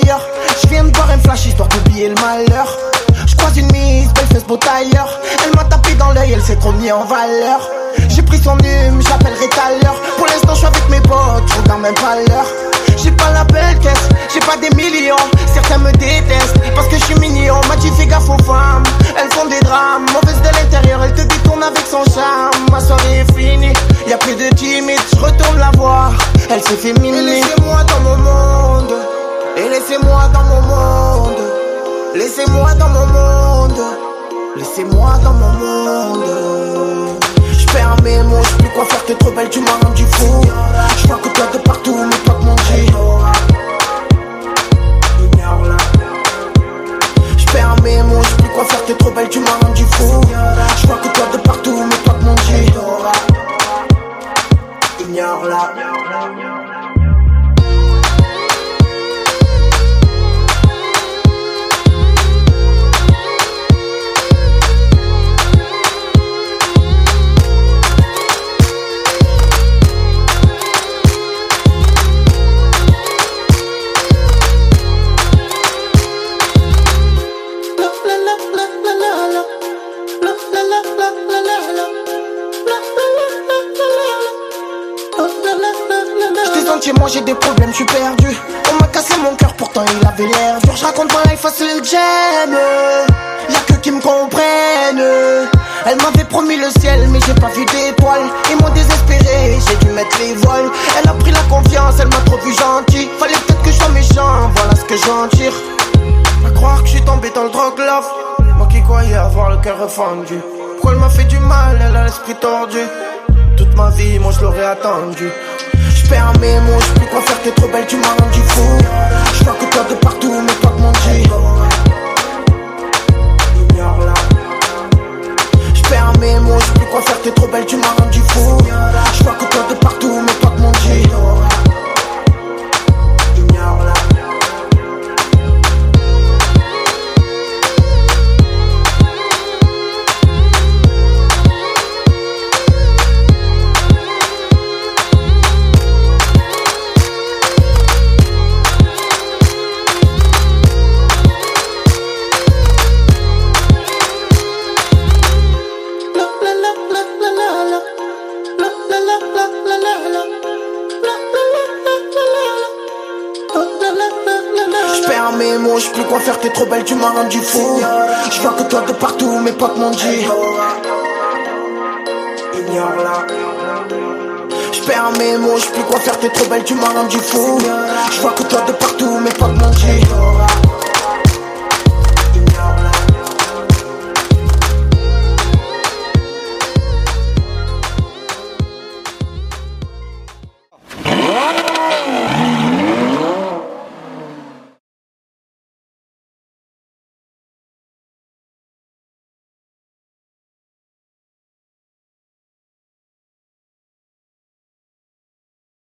je viens de boire un flash histoire d'oublier le malheur. Je croise une mise, belle fesse beau tailleur. Elle m'a tapé dans l'œil, elle s'est trop mis en valeur. J'ai pris son hume, j'appellerai tout l'heure. Pour l'instant, je suis avec mes potes, je regarde même pas l'heure. J'ai pas la belle caisse, j'ai pas des millions. Certains me détestent parce que je suis mignon. M'a dit fais gaffe aux femmes, elles font des drames. Mauvaise de l'intérieur, elle te détourne avec son charme. Ma soirée est finie, y a plus de timide, je retourne la voir. Elle s'est fait miner. Laissez-moi dans mon monde, et laissez-moi dans mon monde. Laissez-moi dans mon monde, laissez-moi dans mon monde. J'perds mes mots, j'sais plus quoi faire, t'es trop belle, tu m'as rendu fou. J'vois que toi de partout, mais toi que mon G. J'perds mes mots, plus quoi faire, t'es trop belle, tu m'as rendu fou. J'vois que toi de partout, mais toi que mon. Ignore-la. Senti, moi j'ai des problèmes, je suis perdu. On m'a cassé mon cœur, pourtant il avait l'air dur. Je raconte ma life à le gemme. Y'a que qui me comprennent. Elle m'avait promis le ciel, mais j'ai pas vu d'étoiles. Ils m'ont désespéré, j'ai dû mettre les voiles. Elle a pris la confiance, elle m'a trop vu gentil. Fallait peut-être que je sois méchant, voilà ce que j'en tire. À croire que je suis tombé dans le drogue love. Moi qui croyais avoir le cœur refendu. Pourquoi elle m'a fait du mal, elle a l'esprit tordu. Toute ma vie, moi je l'aurais attendu. J'perds mes mots, j'sais plus quoi faire, t'es trop belle, tu m'as rendu fou. J'vois que toi de partout, mais toi que mon mes mots, j'sais plus quoi faire, t'es trop belle, tu Mes mots, j'sais plus quoi faire, t'es trop belle, tu m'as rendu fou. J'vois que toi de partout, mais pas que mon G. Ignore-la. Mes mots, j'sais plus quoi faire, t'es trop belle, tu m'as rendu fou. J'vois que toi de partout, mais pas que mon G.